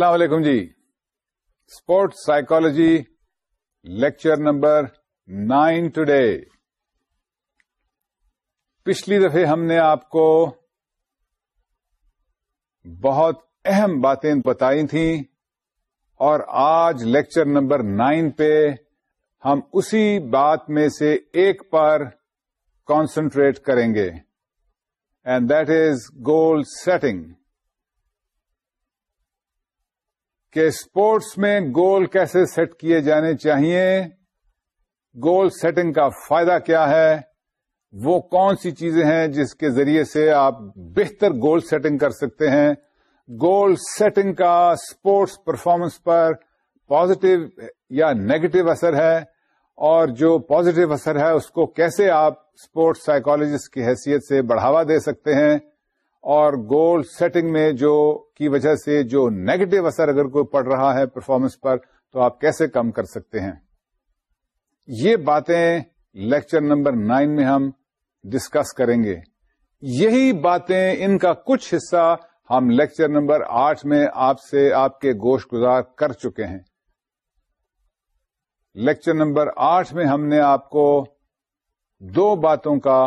السلام علیکم جی sports psychology lecture number nine today پچھلی دفعہ ہم نے آپ کو بہت اہم باتیں بتائی تھیں اور آج لیکچر نمبر نائن پہ ہم اسی بات میں سے ایک پر کانسنٹریٹ کریں گے and that is goal setting کہ اسپورٹس میں گول کیسے سیٹ کیے جانے چاہیے گول سیٹنگ کا فائدہ کیا ہے وہ کون سی چیزیں ہیں جس کے ذریعے سے آپ بہتر گول سیٹنگ کر سکتے ہیں گول سیٹنگ کا اسپورٹس پرفارمنس پر پازیٹو یا نیگیٹو اثر ہے اور جو پازیٹو اثر ہے اس کو کیسے آپ اسپورٹس سائیکالوجسٹ کی حیثیت سے بڑھاوا دے سکتے ہیں اور گول سیٹنگ میں جو کی وجہ سے جو نیگیٹو اثر اگر کوئی پڑ رہا ہے پرفارمنس پر تو آپ کیسے کم کر سکتے ہیں یہ باتیں لیکچر نمبر نائن میں ہم ڈسکس کریں گے یہی باتیں ان کا کچھ حصہ ہم لیکچر نمبر آٹھ میں آپ سے آپ کے گوشت گزار کر چکے ہیں لیکچر نمبر آٹھ میں ہم نے آپ کو دو باتوں کا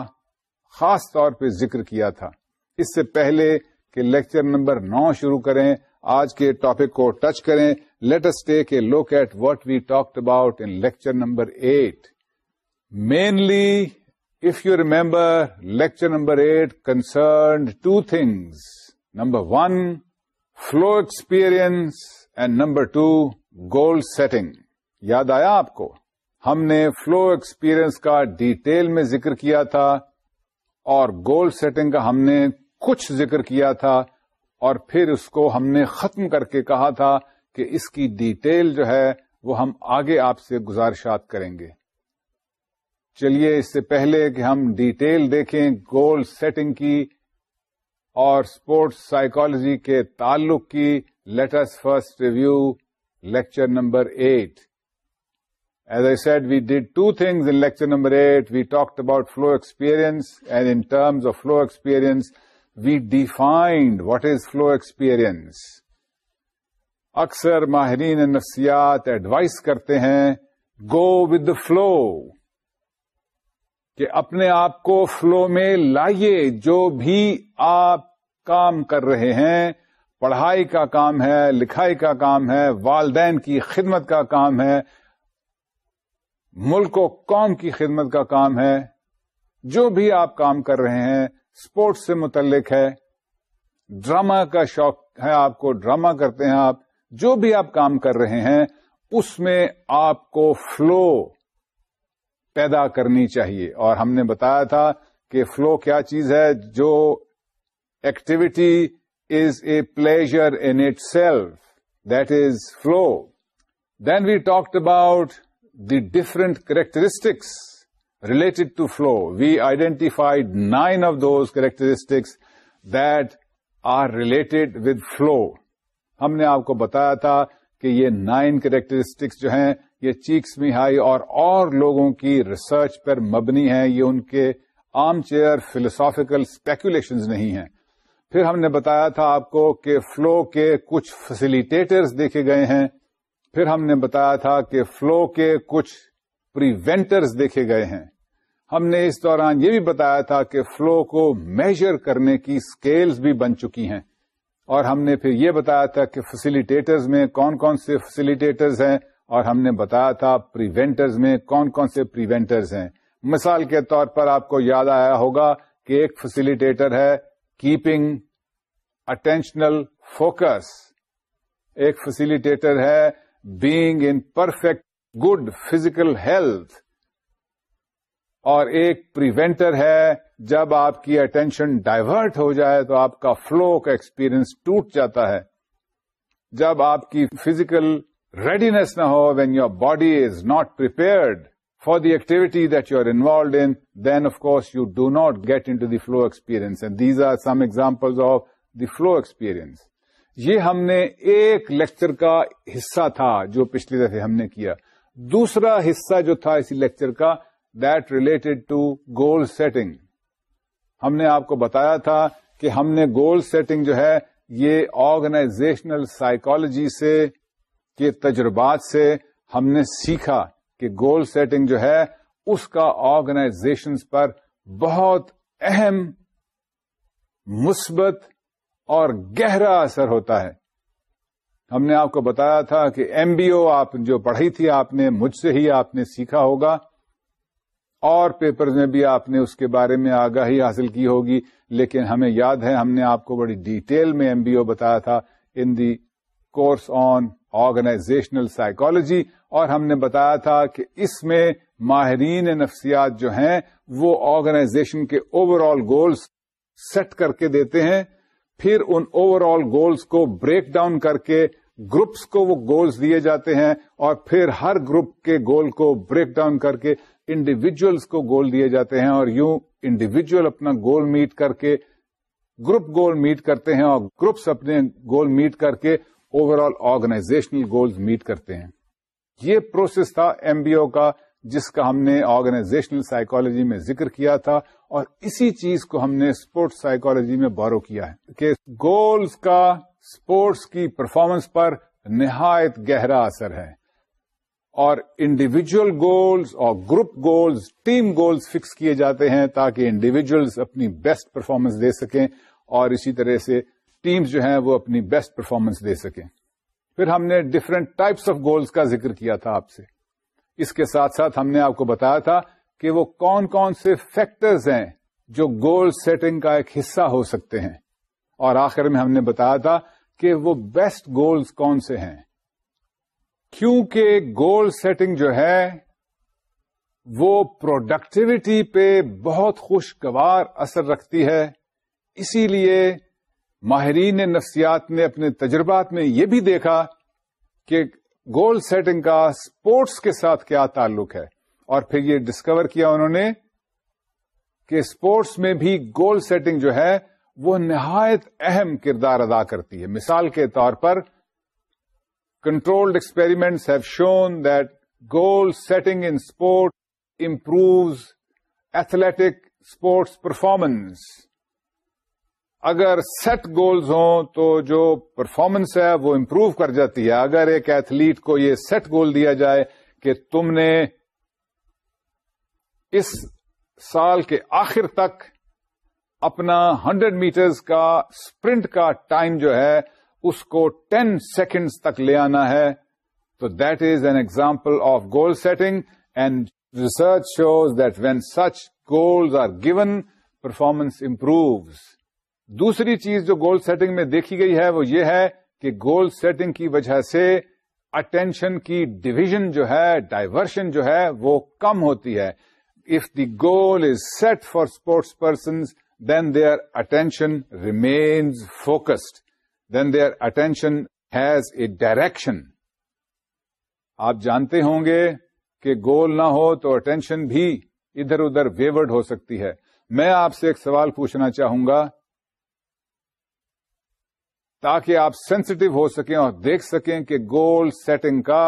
خاص طور پہ ذکر کیا تھا اس سے پہلے کہ لیکچر نمبر نو شروع کریں آج کے ٹاپک کو ٹچ کریں ٹیک کے look at what we talked about in lecture number eight mainly if you remember lecture number eight concerned two things number one flow experience and number two goal setting یاد آیا آپ کو ہم نے flow experience کا detail میں ذکر کیا تھا اور گول سیٹنگ کا ہم نے کچھ ذکر کیا تھا اور پھر اس کو ہم نے ختم کر کے کہا تھا کہ اس کی ڈیٹیل جو ہے وہ ہم آگے آپ سے گزارشات کریں گے چلیے اس سے پہلے کہ ہم ڈیٹیل دیکھیں گول سیٹنگ کی اور اسپورٹس سائیکالوجی کے تعلق کی letters first review lecture number eight as I said we did two things in lecture number eight we talked about flow experience and in terms of flow experience we defined what is flow experience اکثر ماہرین نفسیات advice کرتے ہیں go with the flow کہ اپنے آپ کو flu میں لائیے جو بھی آپ کام کر رہے ہیں پڑھائی کا کام ہے لکھائی کا کام ہے والدین کی خدمت کا کام ہے ملک و قوم کی خدمت کا کام ہے جو بھی آپ کام کر رہے ہیں اسپورٹس سے متعلق ہے ڈراما کا شوق ہے آپ کو ڈراما کرتے ہیں آپ جو بھی آپ کام کر رہے ہیں اس میں آپ کو فلو پیدا کرنی چاہیے اور ہم نے بتایا تھا کہ فلو کیا چیز ہے جو activity is a pleasure in itself that is flow then we talked about the different characteristics related to flow we identified nine of those characteristics that are related with flow ہم نے آپ کو بتایا تھا کہ یہ nine characteristics جو ہیں یہ چیکس میں ہائی اور اور لوگوں کی ریسرچ پر مبنی ہیں یہ ان کے آم چیئر فلوسافیکل اسپیکولیشنز نہیں ہیں پھر ہم نے بتایا تھا آپ کو کہ فلو کے کچھ فیسیلیٹیٹرس دیکھے گئے ہیں پھر ہم نے بتایا تھا کہ فلو کے کچھ پریونٹرز دیکھے گئے ہیں ہم نے اس دوران یہ بھی بتایا تھا کہ فلو کو میجر کرنے کی اسکیلز بھی بن چکی ہیں اور ہم نے پھر یہ بتایا تھا کہ فیسیلیٹیٹرز میں کون کون سے فیسیلیٹیٹرز ہیں اور ہم نے بتایا تھا پریونٹرز میں کون کون سے پریونٹرز ہیں مثال کے طور پر آپ کو یاد آیا ہوگا کہ ایک فیسیلیٹیٹر ہے کیپنگ اٹینشنل فوکس ایک فیسیلیٹیٹر ہے being in perfect good physical health اور ایک پریونٹر ہے جب آپ کی اٹینشن ڈائیورٹ ہو جائے تو آپ کا فلو کا ایکسپیرئنس ٹوٹ جاتا ہے جب آپ کی فزیکل ریڈینس نہ ہو when your body is not prepared for the activity that you are involved in then of course you do not get in flow experience and these are some examples of the flow experience یہ ہم نے ایک lecture کا حصہ تھا جو پچھلی دفعہ ہم نے کیا دوسرا حصہ جو تھا اسی لیکچر کا ٹو گول سیٹنگ ہم نے آپ کو بتایا تھا کہ ہم نے گول سیٹنگ جو ہے یہ آرگنائزیشنل سائیکولوجی سے کے تجربات سے ہم نے سیکھا کہ گول سیٹنگ جو ہے اس کا آرگنائزیشن پر بہت اہم مثبت اور گہرا اثر ہوتا ہے ہم نے آپ کو بتایا تھا کہ ایم بی او آپ جو پڑھی تھی آپ نے مجھ سے ہی آپ نے سیکھا ہوگا اور پیپرز میں بھی آپ نے اس کے بارے میں آگاہی حاصل کی ہوگی لیکن ہمیں یاد ہے ہم نے آپ کو بڑی ڈیٹیل میں ایم بی او بتایا تھا in the course on organisational psychology اور ہم نے بتایا تھا کہ اس میں ماہرین نفسیات جو ہیں وہ آرگنائزیشن کے اوور آل گولس سیٹ کر کے دیتے ہیں پھر ان اوور آل گولس کو بریک ڈاؤن کر کے گروپس کو وہ گولز دیے جاتے ہیں اور پھر ہر گروپ کے گول کو بریک ڈاؤن کر کے انڈیویجلس کو گول دیے جاتے ہیں اور یوں انڈیویجل اپنا گول میٹ کر کے گروپ گول میٹ کرتے ہیں اور گروپس اپنے گول میٹ کر کے overall organisational goals meet کرتے ہیں یہ پروسیس تھا ایم بی او کا جس کا ہم نے آرگنائزیشنل سائیکالوجی میں ذکر کیا تھا اور اسی چیز کو ہم نے اسپورٹس سائیکالوجی میں بورو کیا ہے کہ گولز کا اسپورٹس کی پرفارمنس پر نہایت گہرا اثر ہے اور انڈیویجل گولز اور group goals team goals fix کیے جاتے ہیں تاکہ انڈیویجلس اپنی بیسٹ پرفارمنس دے سکیں اور اسی طرح سے ٹیمز جو ہیں وہ اپنی بیسٹ پرفارمنس دے سکیں پھر ہم نے ڈفرنٹ ٹائپس آف گولز کا ذکر کیا تھا آپ سے اس کے ساتھ ساتھ ہم نے آپ کو بتایا تھا کہ وہ کون کون سے فیکٹرز ہیں جو گول سیٹنگ کا ایک حصہ ہو سکتے ہیں اور آخر میں ہم نے بتایا تھا کہ وہ بیسٹ گولز کون سے ہیں کیونکہ گول سیٹنگ جو ہے وہ پروڈکٹیوٹی پہ بہت خوشگوار اثر رکھتی ہے اسی لیے ماہرین نفسیات نے اپنے تجربات میں یہ بھی دیکھا کہ گول سیٹنگ کا سپورٹس کے ساتھ کیا تعلق ہے اور پھر یہ ڈسکور کیا انہوں نے کہ سپورٹس میں بھی گول سیٹنگ جو ہے وہ نہایت اہم کردار ادا کرتی ہے مثال کے طور پر controlled experiments have shown that goal setting in sport improves athletic sports performance اگر سیٹ گولز ہوں تو جو پرفارمنس ہے وہ امپروو کر جاتی ہے اگر ایک ایتھلیٹ کو یہ سیٹ گول دیا جائے کہ تم نے اس سال کے آخر تک اپنا ہنڈریڈ میٹرز کا اسپرنٹ کا ٹائم جو ہے اس کو ٹین سیکنڈس تک لے آنا ہے تو that is an example of goal setting and research shows that when such goals are given performance improves دوسری چیز جو گول سیٹنگ میں دیکھی گئی ہے وہ یہ ہے کہ گول سیٹنگ کی وجہ سے اٹینشن کی ڈویژن جو ہے ڈائیورشن جو ہے وہ کم ہوتی ہے if the goal is set for sports persons then they are attention remains focused then their attention has a direction آپ جانتے ہوں گے کہ گول نہ ہو تو اٹینشن بھی ادھر ادھر ویورڈ ہو سکتی ہے میں آپ سے ایک سوال پوچھنا چاہوں گا تاکہ آپ سینسٹو ہو سکیں اور دیکھ سکیں کہ گول سیٹنگ کا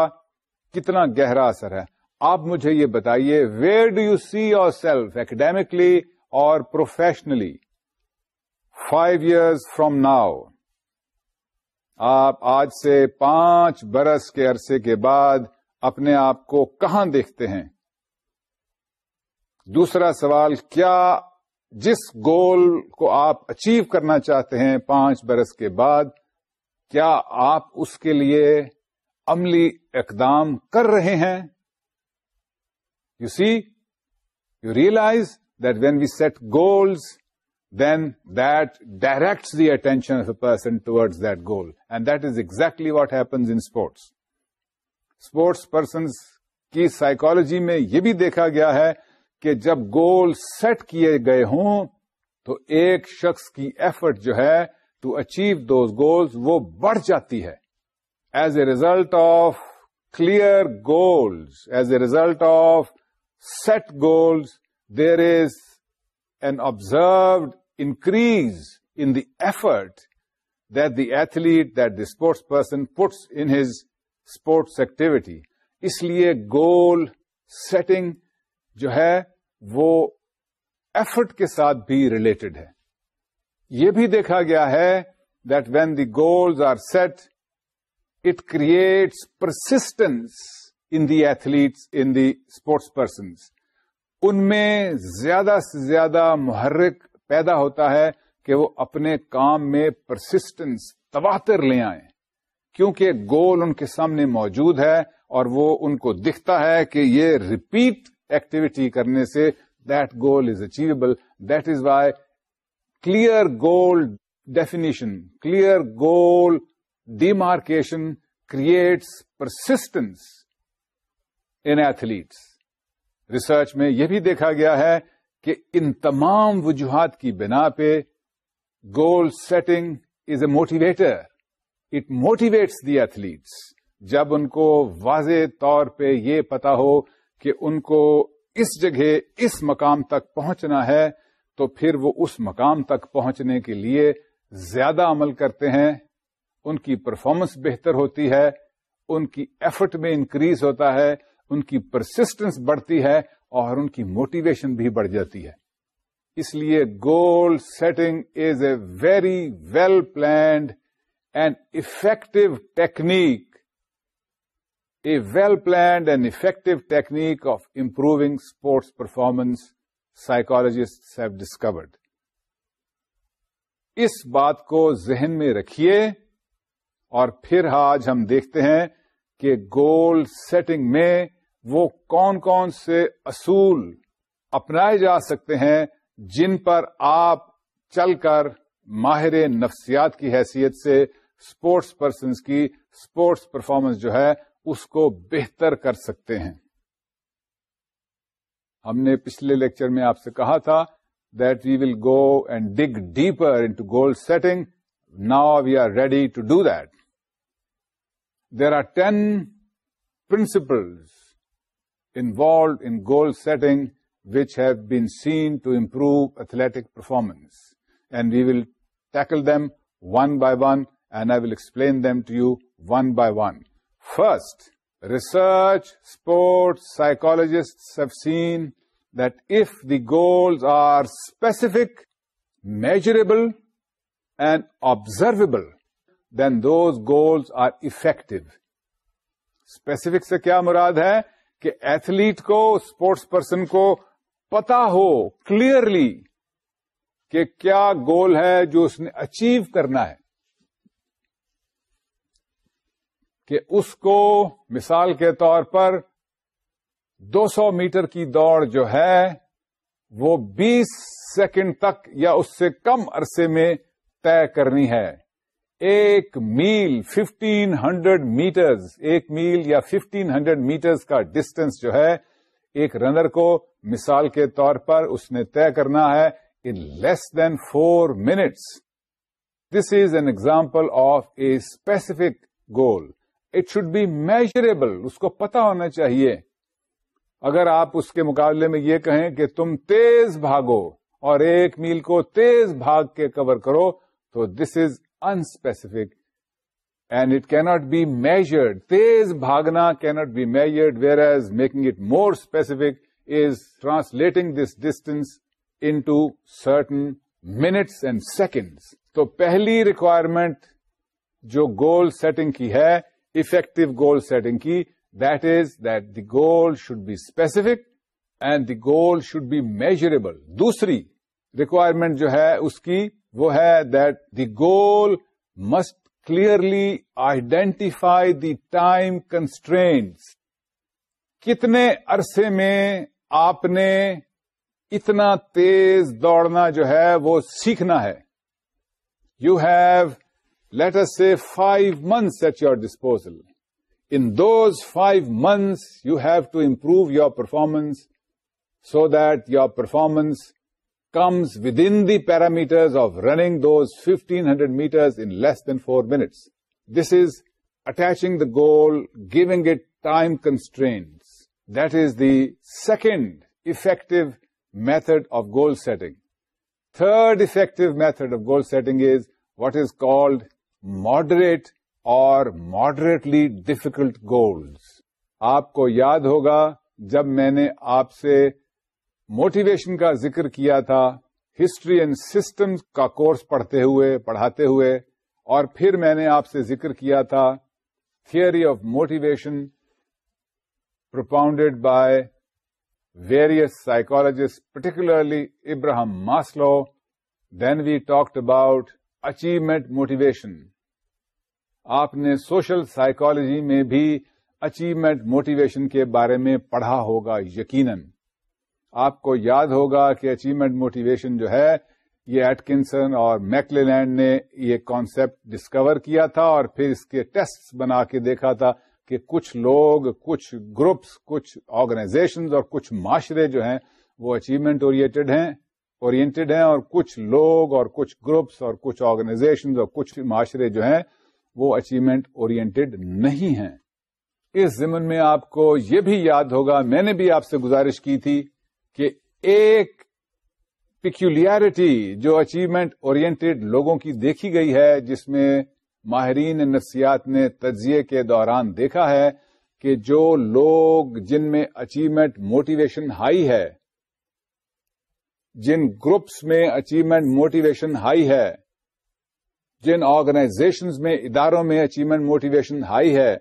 کتنا گہرا اثر ہے آپ مجھے یہ بتائیے where do you see yourself academically اور professionally five years from now آپ آج سے پانچ برس کے عرصے کے بعد اپنے آپ کو کہاں دیکھتے ہیں دوسرا سوال کیا جس گول کو آپ اچیو کرنا چاہتے ہیں پانچ برس کے بعد کیا آپ اس کے لیے عملی اقدام کر رہے ہیں you see you realise that when we set goals then that directs the attention of a person towards that goal. And that is exactly what happens in sports. Sports persons کی سائیکالوجی میں یہ بھی دیکھا گیا ہے کہ جب goal set کیے گئے ہوں تو ایک شخص کی ایفٹ جو ہے ٹو اچیو دوز گولز وہ بڑھ جاتی ہے as a result of clear goals as a result of set goals there is and observed increase in the effort that the athlete that the sports person puts in his sports activity اس لیے goal setting جو ہے وہ effort کے ساتھ بھی related ہے یہ بھی دیکھا گیا ہے that when the goals are set it creates persistence in the athletes in the sports persons ان میں زیادہ سے زیادہ محرک پیدا ہوتا ہے کہ وہ اپنے کام میں پرسسٹنس تباتر لے آئیں کیونکہ گول ان کے سامنے موجود ہے اور وہ ان کو دکھتا ہے کہ یہ ریپیٹ ایکٹیویٹی کرنے سے that goal is achievable that is why clear goal definition clear goal demarcation creates persistence in athletes research میں یہ بھی دیکھا گیا ہے کہ ان تمام وجوہات کی بنا پہ goal setting is a motivator it motivates the athletes جب ان کو واضح طور پہ یہ پتا ہو کہ ان کو اس جگہ اس مقام تک پہنچنا ہے تو پھر وہ اس مقام تک پہنچنے کے لیے زیادہ عمل کرتے ہیں ان کی پرفارمنس بہتر ہوتی ہے ان کی ایفٹ میں انکریز ہوتا ہے ان کی پرسٹینس بڑھتی ہے اور ان کی موٹیویشن بھی بڑھ جاتی ہے اس لیے goal setting is a very well planned and effective technique a well planned and effective technique of improving sports performance psychologists have discovered اس بات کو ذہن میں رکھیے اور پھر آج ہم دیکھتے ہیں کہ گول سیٹنگ میں وہ کون کون سے اصول اپنائے جا سکتے ہیں جن پر آپ چل کر ماہر نفسیات کی حیثیت سے اسپورٹس پرسنس کی اسپورٹس پرفارمنس جو ہے اس کو بہتر کر سکتے ہیں ہم نے پچھلے لیکچر میں آپ سے کہا تھا that we will go and dig deeper into goal setting now we are ready to do that there are ten principles involved in goal setting which have been improve athletic performance and we will tackle them one by one and I will explain them to you one by one first research sports psychologist have seen that if the goals are specific measurable and observable then those goals are effective specific سے کیا مراد ہے کہ athlete کو sports person کو پتا ہو clearly کہ کیا گول ہے جو اس نے اچیو کرنا ہے کہ اس کو مثال کے طور پر دو سو میٹر کی دوڑ جو ہے وہ بیس سیکنڈ تک یا اس سے کم عرصے میں طے کرنی ہے ایک میل ففٹین ہنڈریڈ میٹرز ایک میل یا ففٹین ہنڈریڈ میٹر کا ڈسٹینس جو ہے ایک رنر کو مثال کے طور پر اس نے طے کرنا ہے in less than four minutes this is an example of a specific goal it should be measurable اس کو پتا ہونا چاہیے اگر آپ اس کے مقابلے میں یہ کہیں کہ تم تیز بھاگو اور ایک میل کو تیز بھاگ کے کور کرو تو this is unspecific and it can not be measured تیز بھاگنا cannot be measured whereas making it more specific is translating this distance into certain minutes and seconds تو پہلی ریکوائرمنٹ جو گول سیٹنگ کی ہے effective goal setting کی that is that the goal should be specific and the goal should be measurable دوسری requirement جو ہے اس کی وہ ہے that the goal must clearly identify the time constraints کتنے عرصے میں آپ نے اتنا تیز دوڑنا جو ہے وہ سیکھنا ہے you have let's say five months at your disposal in those five months you have to improve your performance so that your performance comes within the parameters of running those fifteen hundred matters in less than four minutes this is eating the goal giving it time constraints that is the second effective method of goal setting third effective method of goal setting is what is called moderate اور moderately difficult goals آپ کو یاد ہوگا جب میں نے آپ سے موٹیویشن کا ذکر کیا تھا ہسٹری اینڈ سسٹم کا کورس پڑھتے ہوئے پڑھاتے ہوئے اور پھر میں نے آپ سے ذکر کیا تھا theory of motivation propounded by various psychologist particularly Abraham Maslow then we talked about achievement motivation آپ نے سوشل سائکالوجی میں بھی اچیومنٹ موٹیویشن کے بارے میں پڑھا ہوگا یقیناً آپ کو یاد ہوگا کہ اچیومنٹ موٹیویشن جو ہے یہ ایٹکنسن اور میکلینڈ لینڈ نے یہ کانسیپٹ ڈسکور کیا تھا اور پھر اس کے ٹیسٹ بنا کے دیکھا تھا کہ کچھ لوگ کچھ گروپس کچھ آرگنائزیشنز اور کچھ معاشرے جو ہیں وہ اچیومنٹ اورینٹڈ ہیں اورینٹڈ ہیں اور کچھ لوگ اور کچھ گروپس اور کچھ آرگنائزیشن اور کچھ معاشرے جو ہیں وہ اچیومنٹ اورینٹڈ نہیں ہیں اس زمن میں آپ کو یہ بھی یاد ہوگا میں نے بھی آپ سے گزارش کی تھی کہ ایک پیکولیرٹی جو اچیومنٹ لوگوں کی دیکھی گئی ہے جس میں ماہرین نفسیات نے تجزیے کے دوران دیکھا ہے کہ جو لوگ جن میں اچیومنٹ موٹیویشن ہائی ہے جن گروپس میں اچیومنٹ موٹیویشن ہائی ہے جن آرگنائزیشنز میں اداروں میں اچیومنٹ موٹیویشن ہائی ہے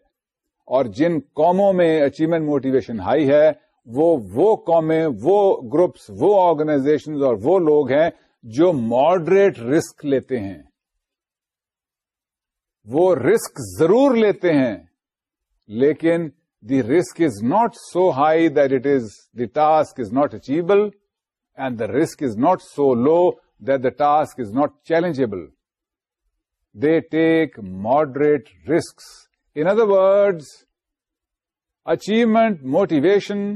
اور جن قوموں میں اچیومنٹ موٹیویشن ہائی ہے وہ وہ قومیں وہ گروپس وہ آرگنائزیشن اور وہ لوگ ہیں جو ماڈریٹ رسک لیتے ہیں وہ رسک ضرور لیتے ہیں لیکن the risk is not so high that it is the task is not achievable and the risk is not so low that the task is not challengeable they take moderate risk in other words achievement motivation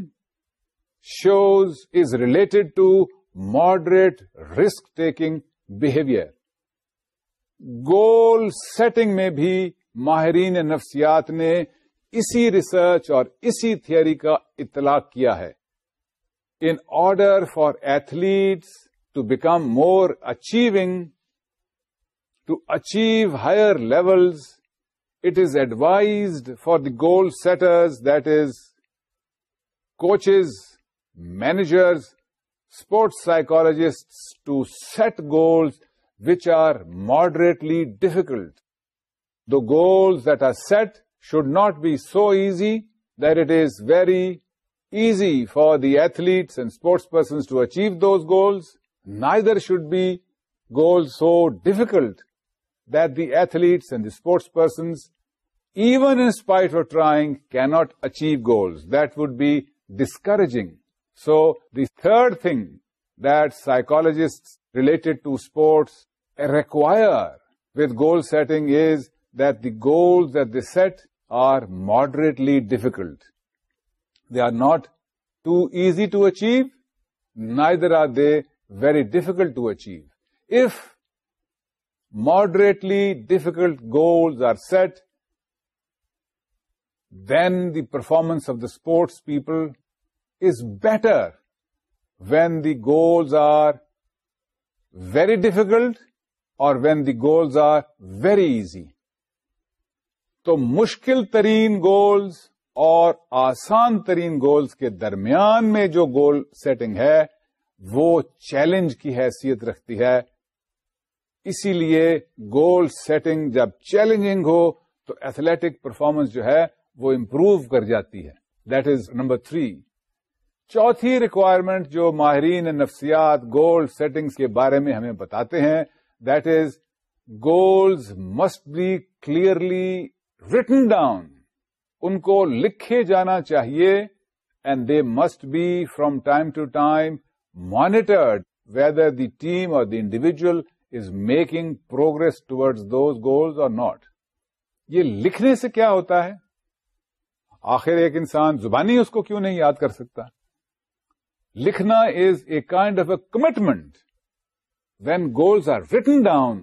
shows is related to moderate risk-taking behavior. Goal setting میں بھی ماہرین نفسیات نے اسی research اور اسی theory کا اطلاق کیا ہے in order for athletes to become more achieving to achieve higher levels it is advised for the goal setters that is coaches managers, sports psychologists to set goals which are moderately difficult. The goals that are set should not be so easy that it is very easy for the athletes and sports persons to achieve those goals. Neither should be goals so difficult that the athletes and the sports persons, even in spite of trying, cannot achieve goals. That would be discouraging. So the third thing that psychologists related to sports require with goal setting is that the goals that they set are moderately difficult. They are not too easy to achieve, neither are they very difficult to achieve. If moderately difficult goals are set, then the performance of the sports people is better when the goals are very difficult or when the goals are very easy تو مشکل ترین goals اور آسان ترین goals کے درمیان میں جو goal setting ہے وہ چیلنج کی حیثیت رکھتی ہے اسی لیے گول سیٹنگ جب چیلنجنگ ہو تو ایتھلیٹک پرفارمنس جو ہے وہ امپروو کر جاتی ہے دیٹ از نمبر تھری چوتھی ریکوائرمنٹ جو ماہرین نفسیات گول سیٹنگز کے بارے میں ہمیں بتاتے ہیں that is goals must be clearly written down ان کو لکھے جانا چاہیے and they must be from time to time monitored whether the team or the individual is making progress towards those goals or not یہ لکھنے سے کیا ہوتا ہے آخر ایک انسان زبانی اس کو کیوں نہیں یاد کر سکتا لکھنا is a kind of a commitment when goals are written down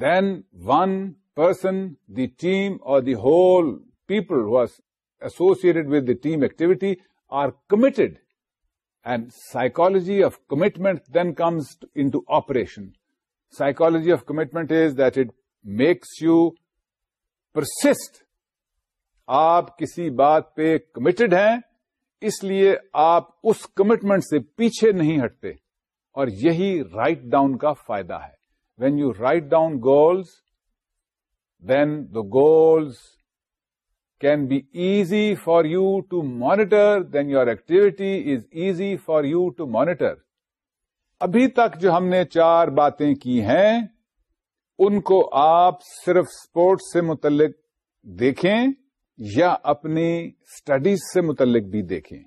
then one person the team or the whole people who associated with the team activity are committed and psychology of commitment then comes into operation psychology of commitment is that it makes you persist آپ کسی بات پہ committed ہیں اس لیے آپ اس commitment سے پیچھے نہیں ہٹتے اور یہی رائٹ ڈاؤن کا فائدہ ہے when you write down goals then the goals can be easy for you to monitor then your activity is easy for you to monitor ابھی تک جو ہم نے چار باتیں کی ہیں ان کو آپ صرف اسپورٹس سے متعلق دیکھیں یا اپنی اسٹڈیز سے متعلق بھی دیکھیں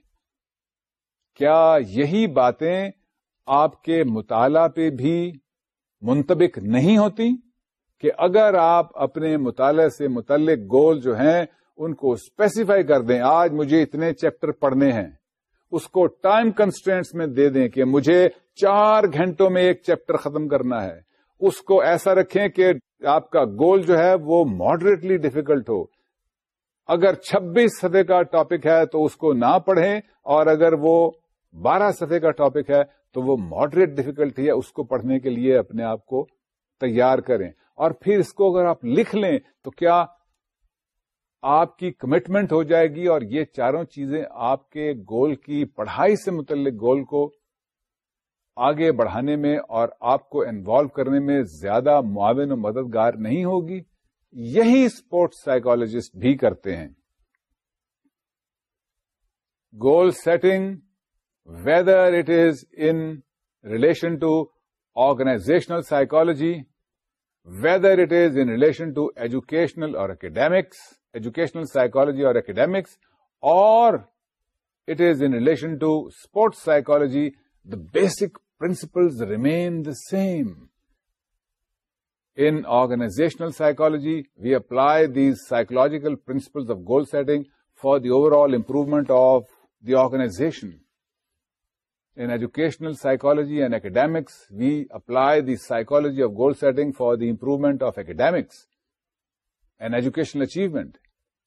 کیا یہی باتیں آپ کے مطالعہ پہ بھی منتبک نہیں ہوتی کہ اگر آپ اپنے مطالعے سے متعلق گول جو ہیں ان کو اسپیسیفائی کر دیں آج مجھے اتنے چیپٹر پڑھنے ہیں اس کو ٹائم کنسٹینٹس میں دے دیں کہ مجھے چار گھنٹوں میں ایک چیپٹر ختم کرنا ہے اس کو ایسا رکھیں کہ آپ کا گول جو ہے وہ ماڈریٹلی ڈیفیکلٹ ہو اگر چھبیس سطح کا ٹاپک ہے تو اس کو نہ پڑھیں اور اگر وہ بارہ سطح کا ٹاپک ہے تو وہ ماڈریٹ ڈیفیکلٹی ہے اس کو پڑھنے کے لیے اپنے آپ کو تیار کریں اور پھر اس کو اگر آپ لکھ لیں تو کیا آپ کی کمٹمنٹ ہو جائے گی اور یہ چاروں چیزیں آپ کے گول کی پڑھائی سے متعلق گول کو آگے بڑھانے میں اور آپ کو انوالو کرنے میں زیادہ معاون و مددگار نہیں ہوگی یہی اسپورٹس سائیکالوجسٹ بھی کرتے ہیں goal setting whether it is in relation to organisational psychology whether it is in relation to educational or academics educational psychology or academics or it is in relation to sports psychology the basic principles remain the same In organizational psychology, we apply these psychological principles of goal setting for the overall improvement of the organization. In educational psychology and academics, we apply the psychology of goal setting for the improvement of academics and educational achievement.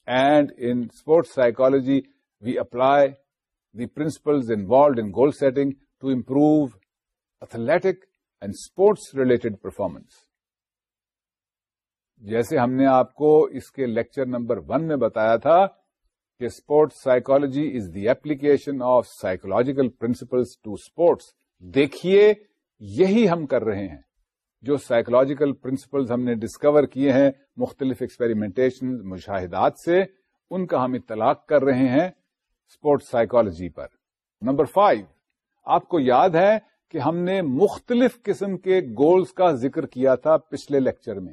And in sports psychology, we apply the principles involved in goal setting to improve athletic and sports-related performance. جیسے ہم نے آپ کو اس کے lecture number one میں بتایا تھا کہ sports psychology is the application of psychological principles to sports دیکھیے یہی ہم کر رہے ہیں جو سائکولوجیکل پرنسپلز ہم نے ڈسکور کیے ہیں مختلف ایکسپیریمنٹیشن مشاہدات سے ان کا ہم اطلاق کر رہے ہیں اسپورٹس سائکالوجی پر نمبر فائیو آپ کو یاد ہے کہ ہم نے مختلف قسم کے گولز کا ذکر کیا تھا پچھلے لیکچر میں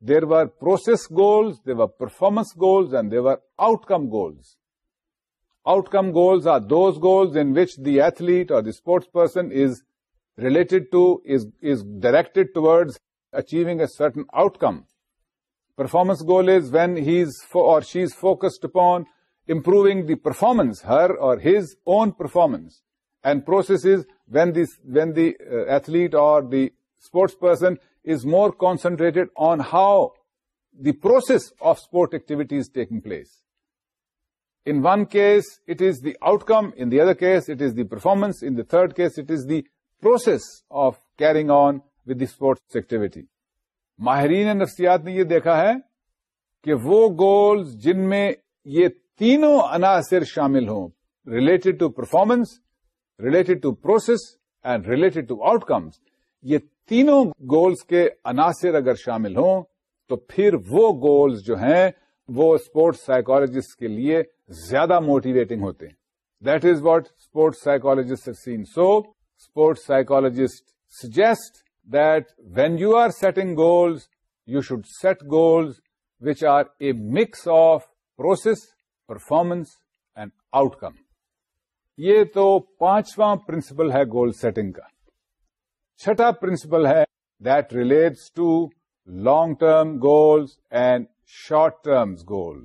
There were process goals, there were performance goals, and there were outcome goals. Outcome goals are those goals in which the athlete or the sports person is related to, is directed towards achieving a certain outcome. Performance goal is when he's or she's focused upon improving the performance, her or his own performance. And process is when the uh, athlete or the sports person is more concentrated on how the process of sport activities taking place in one case it is the outcome in the other case it is the performance in the third case it is the process of carrying on with the sports activity ماہرین نفسیات نے یہ دیکھا ہے کہ وہ goals جن میں یہ تینوں عناصر شامل ہوں related to performance related to process and related to outcome یہ تینوں گولز کے عناصر اگر شامل ہوں تو پھر وہ گولز جو ہیں وہ اسپورٹس سائیکالوجسٹ کے لیے زیادہ موٹیویٹنگ ہوتے ہیں that is what sports psychologist scene so sports psychologist suggest that when you are setting goals you should set goals which are a mix of process performance and outcome یہ تو پانچواں principal ہے گول setting کا چھٹا principle ہے that relates to long term goals and short term goal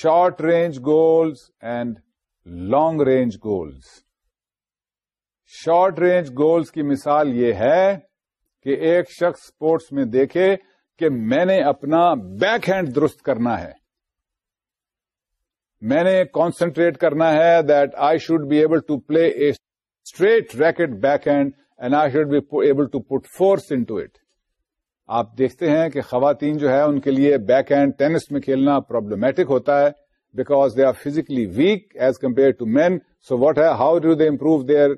short range goals and long range goals short range goals کی مثال یہ ہے کہ ایک شخص اسپورٹس میں دیکھے کہ میں نے اپنا بیک ہینڈ درست کرنا ہے میں نے کانسنٹریٹ کرنا ہے that I should be able to play a straight racket backhand and I should be able to put force into it آپ دیکھتے ہیں کہ خواتین جو ہے ان کے لیے بیک ہینڈ ٹینس میں کھیلنا پرابلمٹک ہوتا ہے because they are physically weak as compare to men so what ہے how do they improve their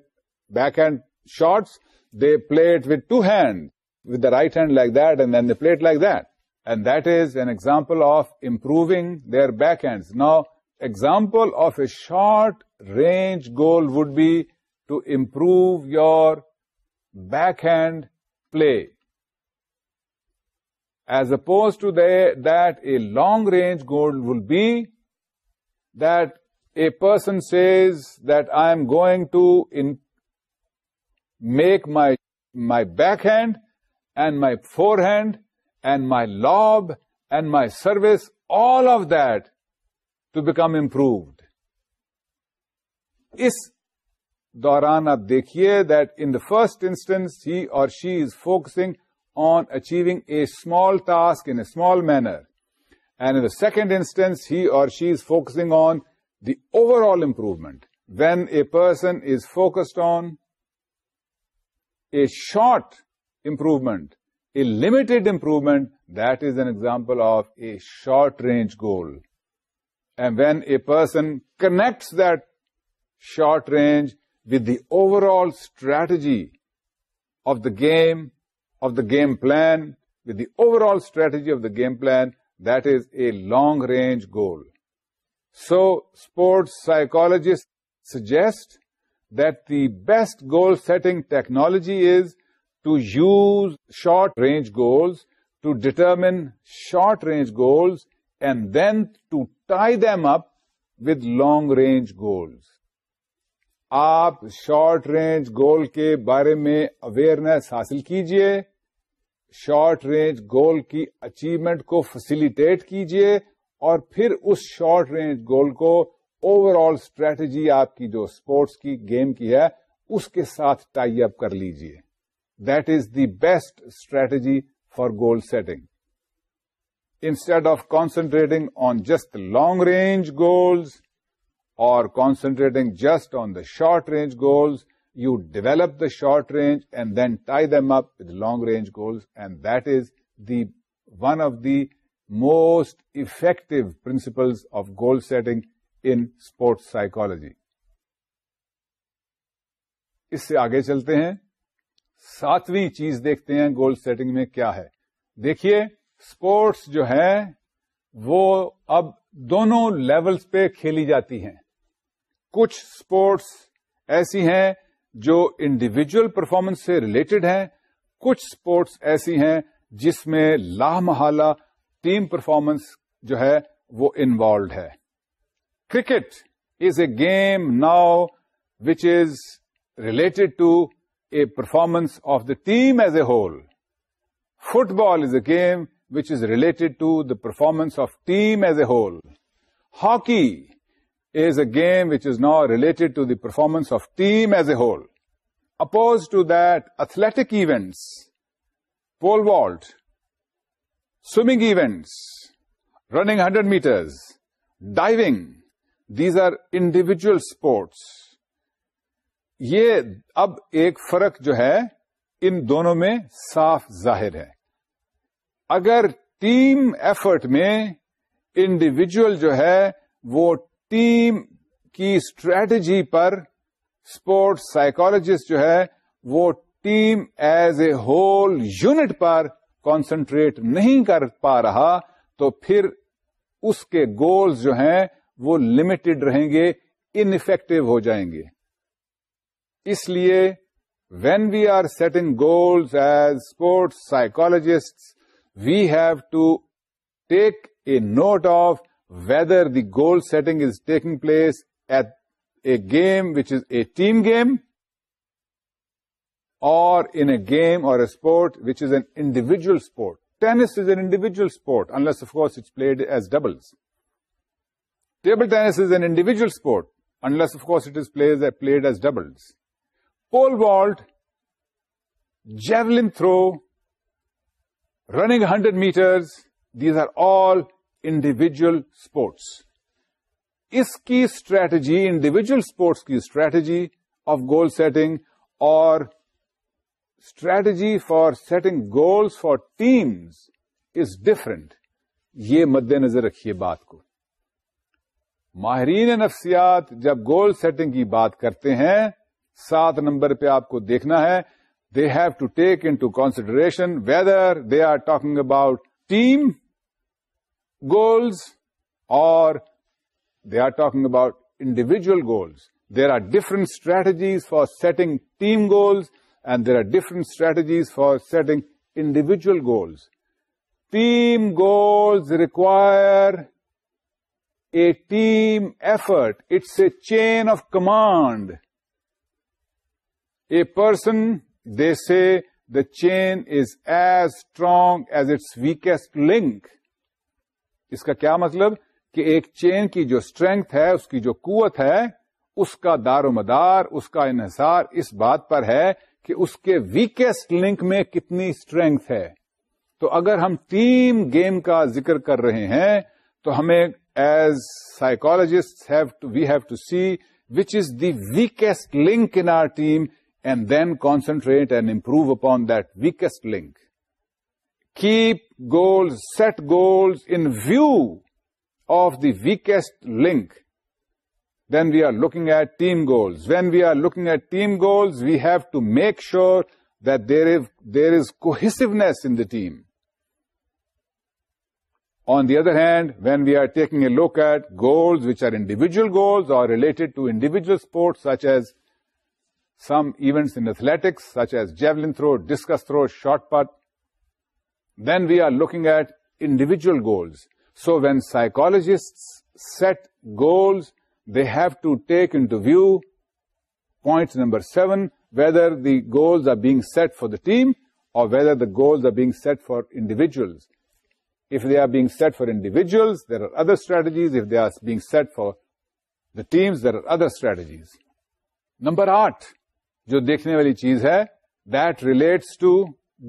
backhand shots they play it with two hand with the right hand like that and then the play it like that and that is an example of improving their back hands نا example of a short range goal would be to improve your backhand play, as opposed to that a long-range goal will be that a person says that I am going to make my backhand and my forehand and my lob and my service, all of that to become improved. Is دوران آپ دیکھیے that in the first instance he اور she is focusing on achieving a small task in a small manner and in the second instance he اور she is focusing on the overall improvement when a person is focused on a short improvement a limited improvement that is an example of a short range goal and when a person connects that short range with the overall strategy of the game plan, with the overall strategy of the game plan, that is a long-range goal. So, sports psychologists suggest that the best goal-setting technology is to use short-range goals, to determine short-range goals, and then to tie them up with long-range goals. آپ short range goal کے بارے میں awareness حاصل کیجیے short range goal کی achievement کو facilitate کیجیے اور پھر اس شارٹ رینج گول کو اوور آل اسٹریٹجی آپ کی جو اسپورٹس کی گیم کی ہے اس کے ساتھ ٹائی اپ کر لیجیے that is the best strategy for goal setting instead of concentrating on just long range goals or concentrating just on the short-range goals, you develop the short-range and then tie them up with long-range goals and that is the one of the most effective principles of goal setting in sports psychology. اس سے آگے چلتے ہیں ساتویں چیز دیکھتے ہیں goal setting میں کیا ہے دیکھیے اسپورٹس جو ہے وہ اب دونوں لیولز پہ کھیلی جاتی ہیں کچھ اسپورٹس ایسی ہیں جو انڈیویجل پرفارمنس سے ریلیٹڈ ہیں کچھ اسپورٹس ایسی ہیں جس میں لاہ محالہ ٹیم پرفارمنس جو ہے وہ انوالوڈ ہے cricket is a game now which is related to a performance of the team as a whole football is a game which is related to the performance of team as a whole hockey is a game which is now related to the performance of team as a whole. Opposed to that, athletic events, pole vault, swimming events, running 100 meters, diving, these are individual sports. یہ اب ایک فرق جو ہے ان دونوں میں صاف ظاہر ہے اگر ٹیم ایفرٹ میں انڈیویجل جو ہے وہ ٹیم کی اسٹریٹجی پر اسپورٹس سائیکولوجسٹ جو ہے وہ team as a whole unit پر کانسنٹریٹ نہیں کر پا رہا تو پھر اس کے گولز جو ہیں وہ لمیٹڈ رہیں گے انفیکٹو ہو جائیں گے اس لیے when we are setting goals as sports psychologist we have to take a note of whether the goal setting is taking place at a game which is a team game or in a game or a sport which is an individual sport. Tennis is an individual sport, unless, of course, it's played as doubles. Table tennis is an individual sport, unless, of course, it is played as doubles. Pole vault, javelin throw, running 100 meters, these are all individual sports اس کی strategy individual sports کی strategy of goal setting اور strategy for setting goals for teams is different یہ مد نظر رکھیے بات کو ماہرین نفسیات جب گول سیٹنگ کی بات کرتے ہیں سات نمبر پہ آپ کو دیکھنا ہے they have to take into consideration whether they are talking about team goals, or they are talking about individual goals. There are different strategies for setting team goals, and there are different strategies for setting individual goals. Team goals require a team effort. It's a chain of command. A person, they say, the chain is as strong as its weakest link. اس کا کیا مطلب کہ ایک چین کی جو string ہے اس کی جو قوت ہے اس کا دار و مدار اس کا انحصار اس بات پر ہے کہ اس کے ویکیسٹ لنک میں کتنی اسٹرینگ ہے تو اگر ہم ٹیم گیم کا ذکر کر رہے ہیں تو ہمیں as psychologist we have to see which is the weakest link in our team and then concentrate and improve upon that weakest link Keep goals, set goals in view of the weakest link. Then we are looking at team goals. When we are looking at team goals, we have to make sure that there is cohesiveness in the team. On the other hand, when we are taking a look at goals which are individual goals or related to individual sports, such as some events in athletics, such as javelin throw, discus throw, shot put, then we are looking at individual goals so we psychologists set goals they have to take in view point number seven whether the goals are being set for the team اور whether the goals are being set for individuals if they are being set for individuals there are other strategies they are being set for the teams there are other strategies number آٹھ جو دیکھنے والی چیز ہے that relates to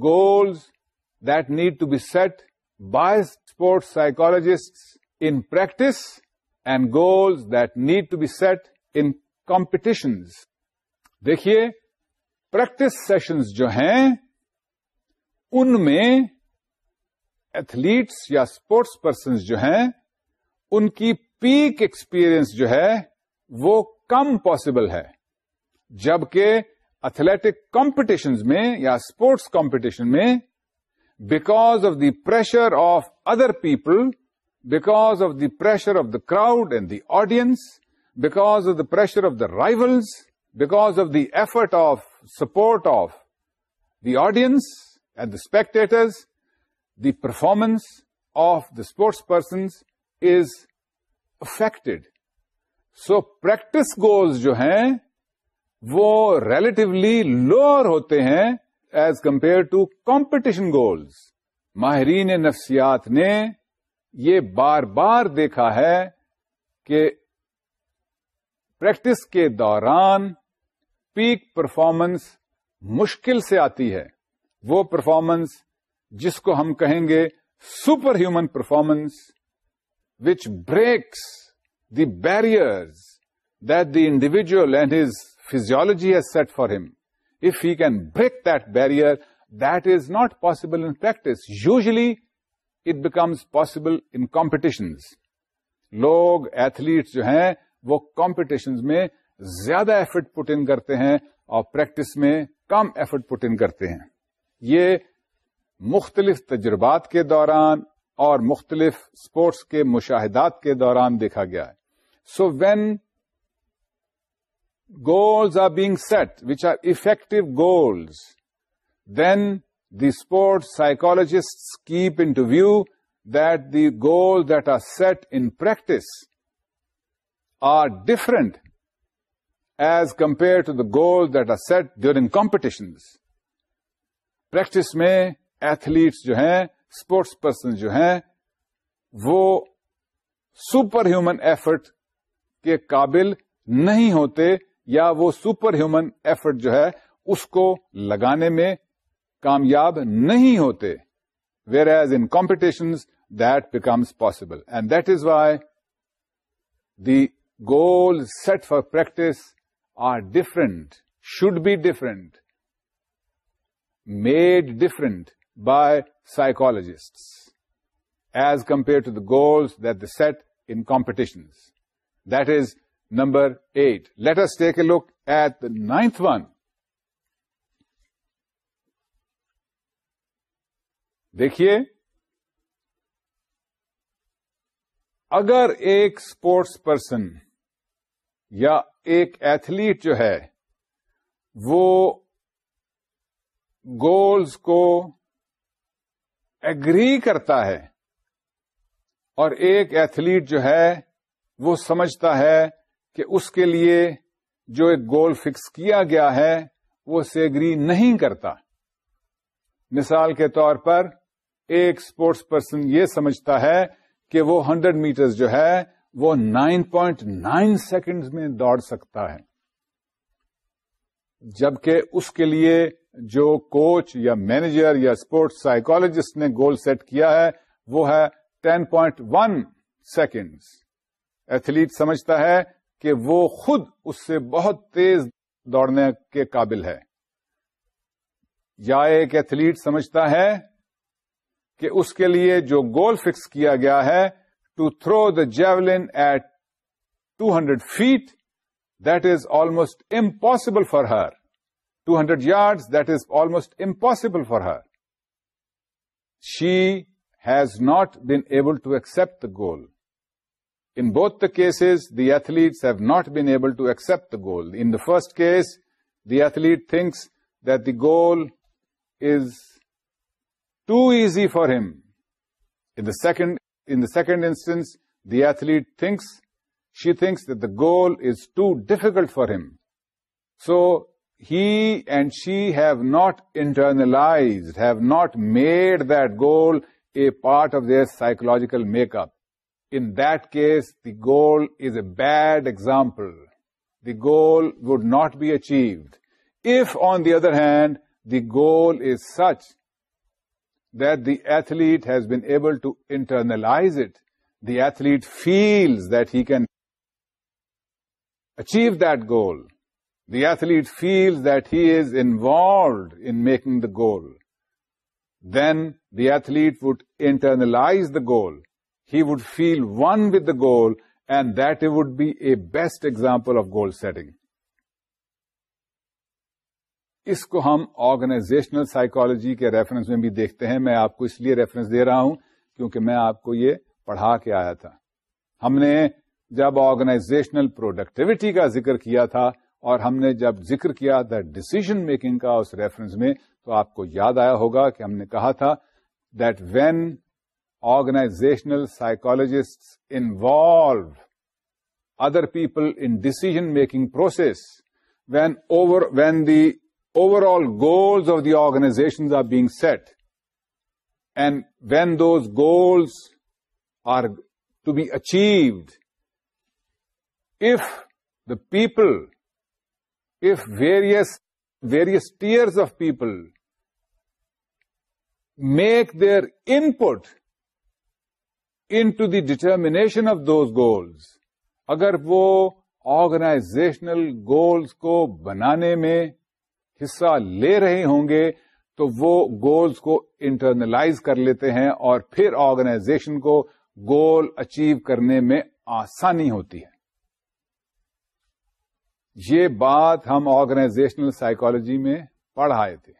goals set by sports psychologists in practice and goals that need to be set in competition دیکھیے practice sessions جو ہیں ان میں ایتھلیٹس یا اسپورٹس پرسنز جو ہیں ان کی پیک ایکسپیرئنس جو ہے وہ کم پاسبل ہے جبکہ ایتھلیٹک کمپٹیشنز میں یا اسپورٹس کمپٹیشن میں because of the pressure of other people because of the pressure of the crowd and the audience because of the pressure of the rivals because of the effort of support of the audience and the spectators the performance of the sports persons is affected so practice goals جو ہیں وہ relatively lower ہوتے ہیں as compare to competition goals ماہرین نفسیات نے یہ بار بار دیکھا ہے کہ پریکٹس کے دوران پیک پرفارمنس مشکل سے آتی ہے وہ پرفارمنس جس کو ہم کہیں گے super human performance which breaks the barriers that the individual and his physiology has set for him if you can break that barrier, that is not possible in practice. Usually, it becomes possible in competitions. لوگ athletes جو ہیں وہ competitions میں زیادہ effort put in کرتے ہیں اور practice میں کم ایفٹ پٹ ان کرتے ہیں یہ مختلف تجربات کے دوران اور مختلف اسپورٹس کے مشاہدات کے دوران دیکھا گیا ہے so when goals are being set, which are effective goals, then the sports psychologists keep into view that the goals that are set in practice are different as compared to the goals that are set during competitions. Practice میں athletes جو ہیں sports person جو ہیں وہ super human effort کے قابل نہیں ہوتے یا وہ سپر ہیومن ایفرٹ جو ہے اس کو لگانے میں کامیاب نہیں ہوتے whereas in competitions that becomes possible and that is why the goal set for practice are different should be different made different by psychologist as compare to the that the set in competitions that is number eight latest day کے look at ninth one دیکھیے اگر ایک sports person یا ایک athlete جو ہے وہ goals کو ایگری کرتا ہے اور ایک ایتھلیٹ جو ہے وہ سمجھتا ہے کہ اس کے لیے جو ایک گول فکس کیا گیا ہے وہ اسے اگری نہیں کرتا مثال کے طور پر ایک اسپورٹس پرسن یہ سمجھتا ہے کہ وہ ہنڈریڈ میٹر جو ہے وہ نائن پوائنٹ نائن سیکنڈ میں دوڑ سکتا ہے جبکہ اس کے لیے جو کوچ یا مینیجر یا اسپورٹس سائیکالوجسٹ نے گول سیٹ کیا ہے وہ ہے ten point one second athlete سمجھتا ہے کہ وہ خود اس سے بہت تیز دوڑنے کے قابل ہے یا ایک ایتھلیٹ سمجھتا ہے کہ اس کے لیے جو گول فکس کیا گیا ہے to throw the javelin at two hundred feet that is almost impossible for her two hundred yard that is almost impossible for her she has not been able to accept the goal In both the cases, the athletes have not been able to accept the goal. In the first case, the athlete thinks that the goal is too easy for him. In the second instance, the athlete she thinks that the goal is too difficult for him. So he and she have not internalized, have not made that goal a part of their psychological makeup in that case, the goal is a bad example. The goal would not be achieved. If, on the other hand, the goal is such that the athlete has been able to internalize it, the athlete feels that he can achieve that goal. The athlete feels that he is involved in making the goal. Then the athlete would internalize the goal. He would feel one with the goal and that would be a best example of goal setting اس کو ہم organizational psychology کے reference میں بھی دیکھتے ہیں میں آپ کو اس لیے ریفرنس دے رہا ہوں کیونکہ میں آپ کو یہ پڑھا کے آیا تھا ہم نے جب آرگنائزیشنل پروڈکٹیوٹی کا ذکر کیا تھا اور ہم نے جب ذکر کیا ڈسیزن میکنگ کا اس ریفرنس میں تو آپ کو یاد آیا ہوگا کہ ہم نے کہا تھا that when organizational psychologists involve other people in decision-making process when the overall goals of the organizations are being set, and when those goals are to be achieved, if the people, if various tiers of people make their input in to the determination of those goals اگر وہ organizational goals کو بنانے میں حصہ لے رہے ہوں گے تو وہ گولز کو انٹرنلائز کر لیتے ہیں اور پھر آرگنائزیشن کو گول اچیو کرنے میں آسانی ہوتی ہے یہ بات ہم آرگنائزیشنل سائکالوجی میں پڑھائے تھے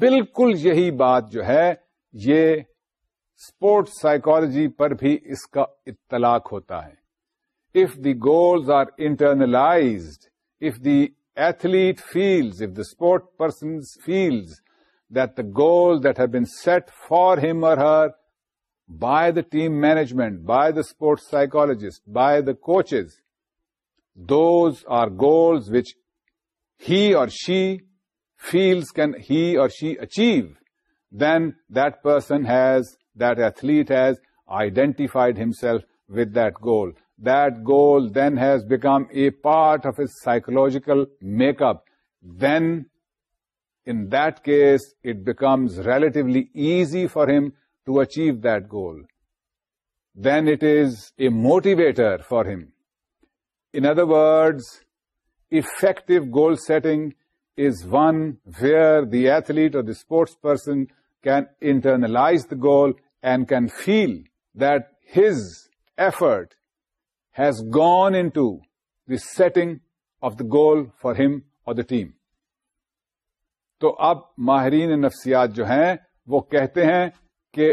بالکل یہی بات جو ہے یہ اسپورٹس سائیکالوجی پر بھی اس کا اطلاق ہوتا ہے if the goals are internalized if the athlete feels if the sport persons feels that the goals that have been set for him اور her by the team management by the sports psychologist by the coaches those are goals which he اور she feels can he اور she achieve then that person has That athlete has identified himself with that goal. That goal then has become a part of his psychological makeup. Then, in that case, it becomes relatively easy for him to achieve that goal. Then it is a motivator for him. In other words, effective goal setting is one where the athlete or the sports person can internalize the goal and can feel that his effort has gone in setting of the goal for him اور the team تو اب ماہرین نفسیات جو ہیں وہ کہتے ہیں کہ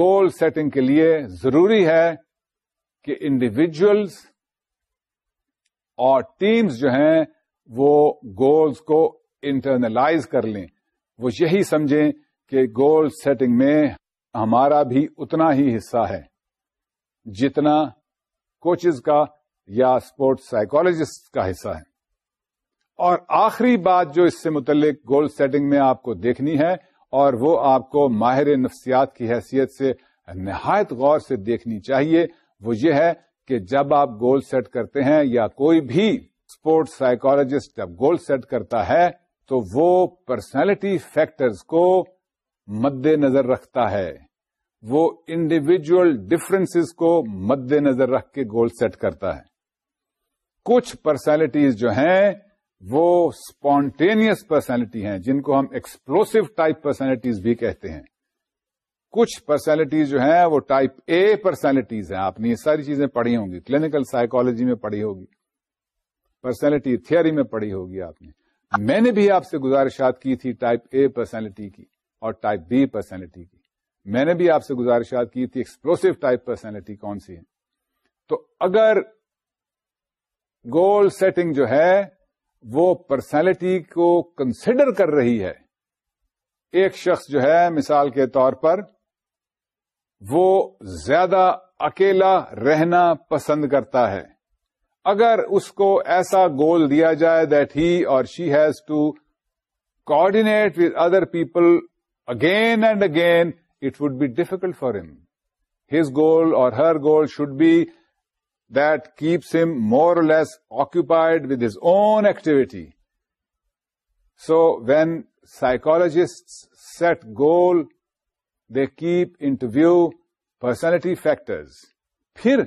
گول سیٹنگ کے لیے ضروری ہے کہ انڈیویجلس اور ٹیمز جو ہیں وہ گولز کو انٹرنلائز کر لیں وہ یہی سمجھیں کہ گول سیٹنگ میں ہمارا بھی اتنا ہی حصہ ہے جتنا کوچز کا یا اسپورٹس سائیکولوجسٹ کا حصہ ہے اور آخری بات جو اس سے متعلق گول سیٹنگ میں آپ کو دیکھنی ہے اور وہ آپ کو ماہر نفسیات کی حیثیت سے نہایت غور سے دیکھنی چاہیے وہ یہ ہے کہ جب آپ گول سیٹ کرتے ہیں یا کوئی بھی اسپورٹس سائیکولوجسٹ جب گول سیٹ کرتا ہے تو وہ پرسنالٹی فیکٹرز کو مد نظر رکھتا ہے وہ انڈیویجل ڈفرینس کو مد نظر رکھ کے گول سیٹ کرتا ہے کچھ پرسنالٹیز جو ہیں وہ اسپونٹینئس پرسنالٹی ہیں جن کو ہم ایکسپلوسو ٹائپ پرسنالٹیز بھی کہتے ہیں کچھ پرسنالٹیز جو ہیں وہ ٹائپ اے پرسنالٹیز ہیں آپ نے یہ ساری چیزیں پڑھی ہوں گی کلینکل سائیکالوجی میں پڑھی ہوگی پرسنالٹی تھیئری میں پڑھی ہوگی آپ نے میں نے بھی آپ سے گزارشات کی تھی ٹائپ اے پرسنالٹی کی اور ٹائپ بی پرسنالٹی کی میں نے بھی آپ سے گزارشات کی تھی ایکسپلوسو ٹائپ پرسنالٹی کون سی ہے تو اگر گول سیٹنگ جو ہے وہ پرسنالٹی کو کنسیڈر کر رہی ہے ایک شخص جو ہے مثال کے طور پر وہ زیادہ اکیلا رہنا پسند کرتا ہے اگر اس کو ایسا گول دیا جائے دیٹ ہی اور she has to coordinate with other people again and again it would be difficult for him his goal اور her goal should him keeps him more less occupied with his own activity so when psychologist set goal keep keep view personality factors پھر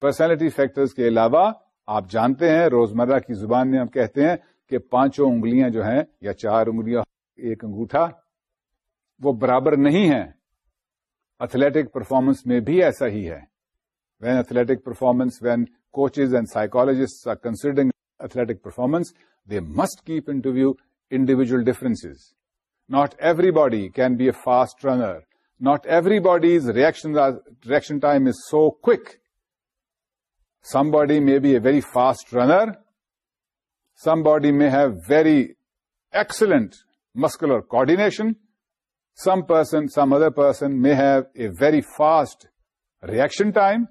personality factors کے علاوہ آپ جانتے ہیں روزمرہ کی زبان میں ہم کہتے ہیں کہ پانچوں انگلیاں جو ہیں یا چار انگلیاں ایک انگوٹھا وہ برابر نہیں ہے اتلٹک پرفارمنس میں بھی ایسا ہی ہے when athletic performance when coaches and psychologists are considering athletic performance they must keep view individual differences not everybody can be a fast runner not everybody's reaction reaction time is so somebody may be a very fast runner somebody may have very excellent muscular coordination. Some other person may have a very fast reaction time,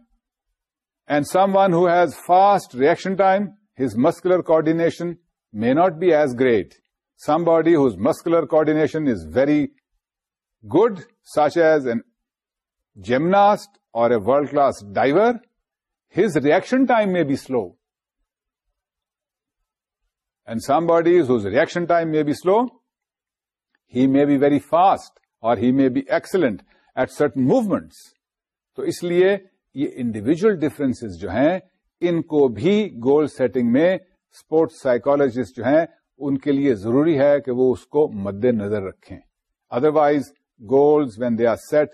and someone who has fast reaction time, his muscular coordination may not be as great. Somebody whose muscular coordination is very good, such as a gymnast or a world-class diver, his reaction time may be slow. And somebody whose reaction time may be slow, he may be very fast اور he may be excellent at certain movements تو اس لیے یہ individual difference جو ہیں ان کو بھی گول سیٹنگ میں اسپورٹس سائکالوجیسٹ جو ہیں ان کے لیے ضروری ہے کہ وہ اس کو مد نظر رکھیں otherwise goals when they are set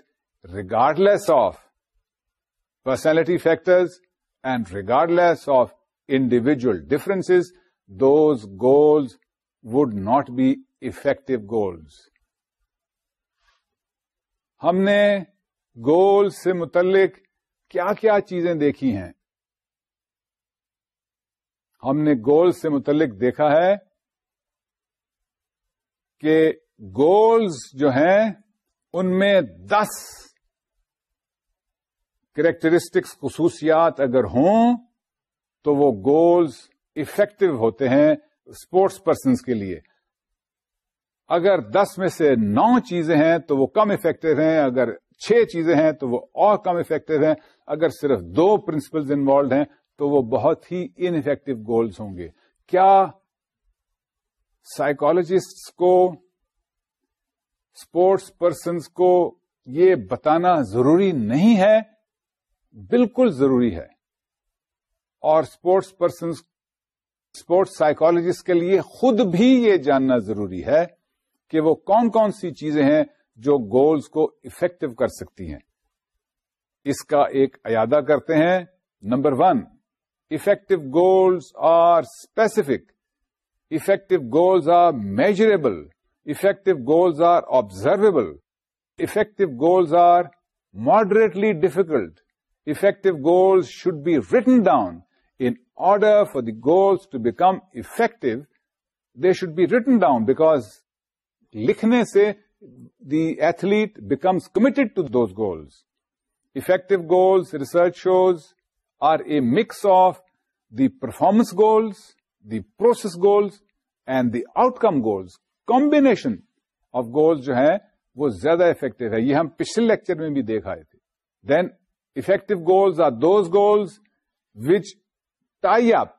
regardless of personality factors and regardless of individual difference those goals would not be effective goals ہم نے گول سے متعلق کیا کیا چیزیں دیکھی ہیں ہم نے گول سے متعلق دیکھا ہے کہ گولز جو ہیں ان میں دس کریکٹرسٹکس خصوصیات اگر ہوں تو وہ گولز افیکٹو ہوتے ہیں اسپورٹس پرسنس کے لیے اگر دس میں سے نو چیزیں ہیں تو وہ کم افیکٹو ہیں اگر چھ چیزیں ہیں تو وہ اور کم افیکٹو ہیں اگر صرف دو پرنسپلز انوالوڈ ہیں تو وہ بہت ہی انفیکٹو گولز ہوں گے کیا سائیکالوجسٹ کو اسپورٹس پرسنس کو یہ بتانا ضروری نہیں ہے بالکل ضروری ہے اور اسپورٹس پرسنس اسپورٹس سائیکالوجسٹ کے لیے خود بھی یہ جاننا ضروری ہے کہ وہ کون کون سی چیزیں ہیں جو گولز کو افیکٹو کر سکتی ہیں اس کا ایک ایادہ کرتے ہیں number one effective goals are specific effective goals are measurable effective goals are observable effective goals are moderately difficult effective goals should be written down in order for the goals to become effective they should be written down because لکھنے سے the athlete becomes committed to those goals effective goals research shows are a mix of the performance goals the process goals and the outcome goals combination of goals جو ہے وہ زیادہ effective ہے یہ ہم پچھلے لیکچر میں بھی دیکھ آئے تھے then effective goals are those goals which tie up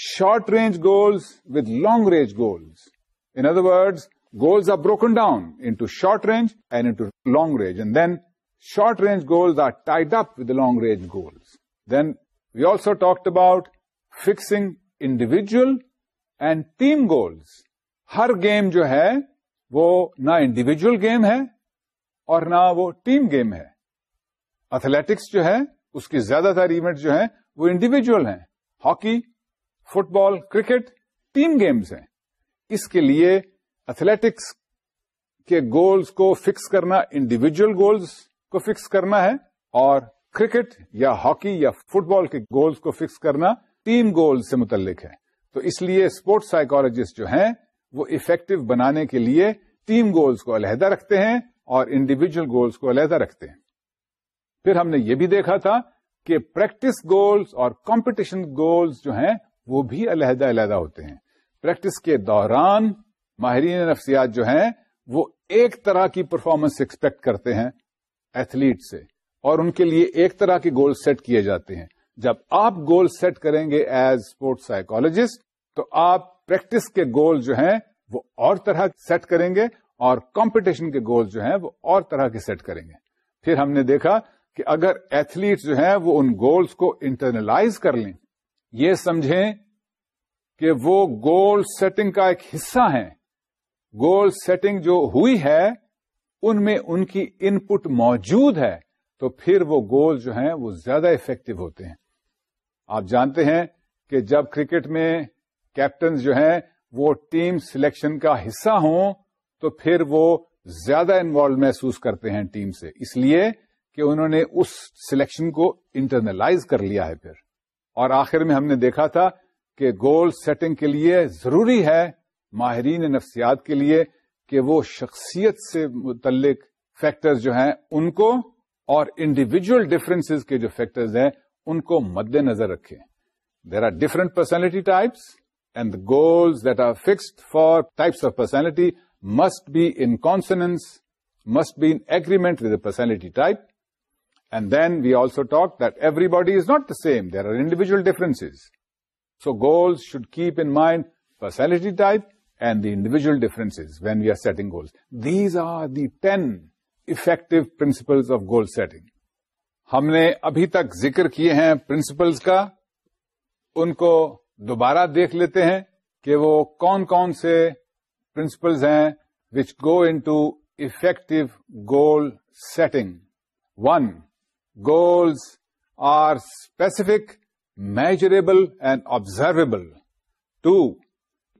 short range goals with long range goals in other words goals are broken down into short range and into long range and then short range goals are tied up with the long range goals then we also talked about fixing individual and team goals ہر game جو ہے وہ نہ individual game ہے اور نہ وہ team game ہے اتھلیٹکس جو ہے اس کی زیادہ تر ایونٹ جو ہیں وہ انڈیویجل ہیں hockey football cricket team games ہیں اس کے لیے ایتھلیٹکس کے گولز کو فکس کرنا انڈیویجل گولز کو فکس کرنا ہے اور کرکٹ یا ہاکی یا فٹ بال کے گولز کو فکس کرنا ٹیم گولز سے متعلق ہے تو اس لیے اسپورٹس سائیکالوجسٹ جو ہیں وہ افیکٹو بنانے کے لیے ٹیم گولز کو علیحدہ رکھتے ہیں اور انڈیویجل گولز کو علیحدہ رکھتے ہیں پھر ہم نے یہ بھی دیکھا تھا کہ پریکٹس گولز اور کمپٹیشن گولز جو ہیں وہ بھی علیحدہ علیحدہ ہوتے ہیں پریکٹس کے دوران ماہرین نفسیات جو ہیں وہ ایک طرح کی پرفارمنس ایکسپیکٹ کرتے ہیں ایتھلیٹ سے اور ان کے لیے ایک طرح کے گول سیٹ کیے جاتے ہیں جب آپ گول سیٹ کریں گے ایز اسپورٹس سائیکولوجسٹ تو آپ پریکٹس کے گول جو ہیں وہ اور طرح سیٹ کریں گے اور کمپٹیشن کے گول جو ہیں وہ اور طرح کے سیٹ کریں گے پھر ہم نے دیکھا کہ اگر ایتھلیٹ جو ہیں وہ ان گولز کو انٹرنلائز کر لیں یہ سمجھیں کہ وہ گول سیٹنگ کا ایک حصہ ہیں گول سیٹنگ جو ہوئی ہے ان میں ان کی ان پٹ موجود ہے تو پھر وہ گول جو ہیں وہ زیادہ افیکٹو ہوتے ہیں آپ جانتے ہیں کہ جب کرکٹ میں کیپٹن جو ہیں وہ ٹیم سلیکشن کا حصہ ہوں تو پھر وہ زیادہ انوالو محسوس کرتے ہیں ٹیم سے اس لیے کہ انہوں نے اس سلیکشن کو انٹرنلائز کر لیا ہے پھر اور آخر میں ہم نے دیکھا تھا کہ گول سیٹنگ کے لیے ضروری ہے ماہرین نفسیات کے لیے کہ وہ شخصیت سے متعلق فیکٹرز جو ہیں ان کو اور انڈیویجل ڈفرینس کے جو فیکٹرز ہیں ان کو مد نظر رکھیں there are different personality types and the goals that are fixed for types of personality must be in confidence must be in agreement with a personality type and then we also talk that everybody is not the same there are individual differences so goals should keep in mind personality type and the individual difference when we are setting goals these are the ten effect principles of goal setting ہم نے ابھی تک ذکر کیے ہیں principles کا ان کو دوبارہ دیکھ لیتے ہیں کہ وہ کون کون سے پرنسپلز ہیں which go effective goal setting one goals are specific measurable and observable two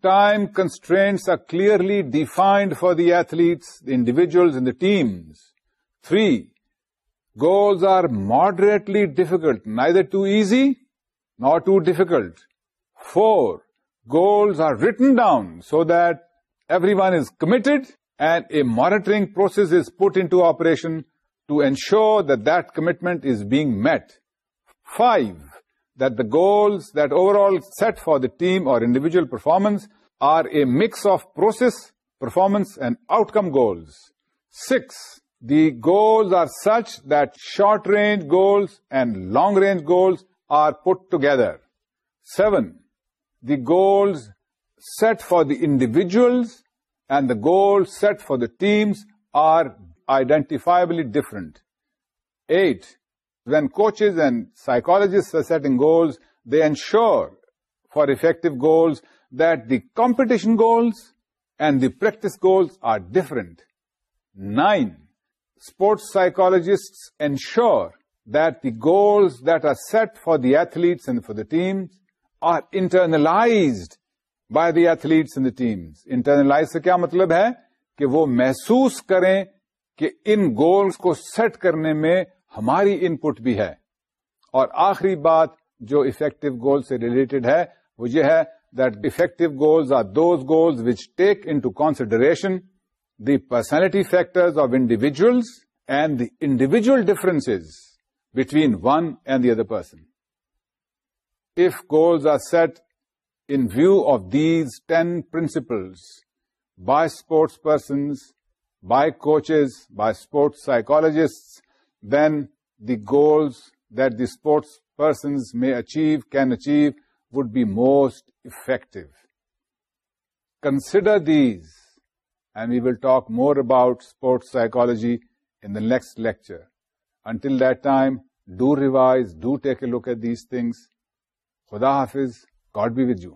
Time constraints are clearly defined for the athletes, the individuals, and the teams. 3, goals are moderately difficult, neither too easy nor too difficult. 4, goals are written down so that everyone is committed and a monitoring process is put into operation to ensure that commitment is being met. 5, that the goals that overall set for the team or individual performance are a mix of process, performance, and outcome goals. 6, the goals are such that short-range goals and long-range goals are put together. 7, the goals set for the individuals and the goals set for the teams are identifiably different. 8, with coaches and psychologists setting goals they ensure for effective goals that the competition goals and the practice goals are different nine sports psychologists ensure that the goals that are set for the athletes and for the teams are internalized by the athletes and دیمس internalize سے کیا مطلب ہے کہ وہ محسوس کریں کہ ان گولس کو سیٹ کرنے میں ہماری ان پٹ بھی ہے اور آخری بات جو افیکٹو گول سے ریلیٹڈ ہے وہ یہ ہے that effective goals are those goals which take into consideration the personality factor of individuals and the individual difference between one and the other person if goals are set in view of these ten principles by sports persons by coaches by sports psychologist then the goals that the sports persons can achieve would be most effective. Consider these, and we will talk more about sports psychology in the next lecture. Until that time, do revise, do take a look at these things. Khuda Hafiz, God be with you.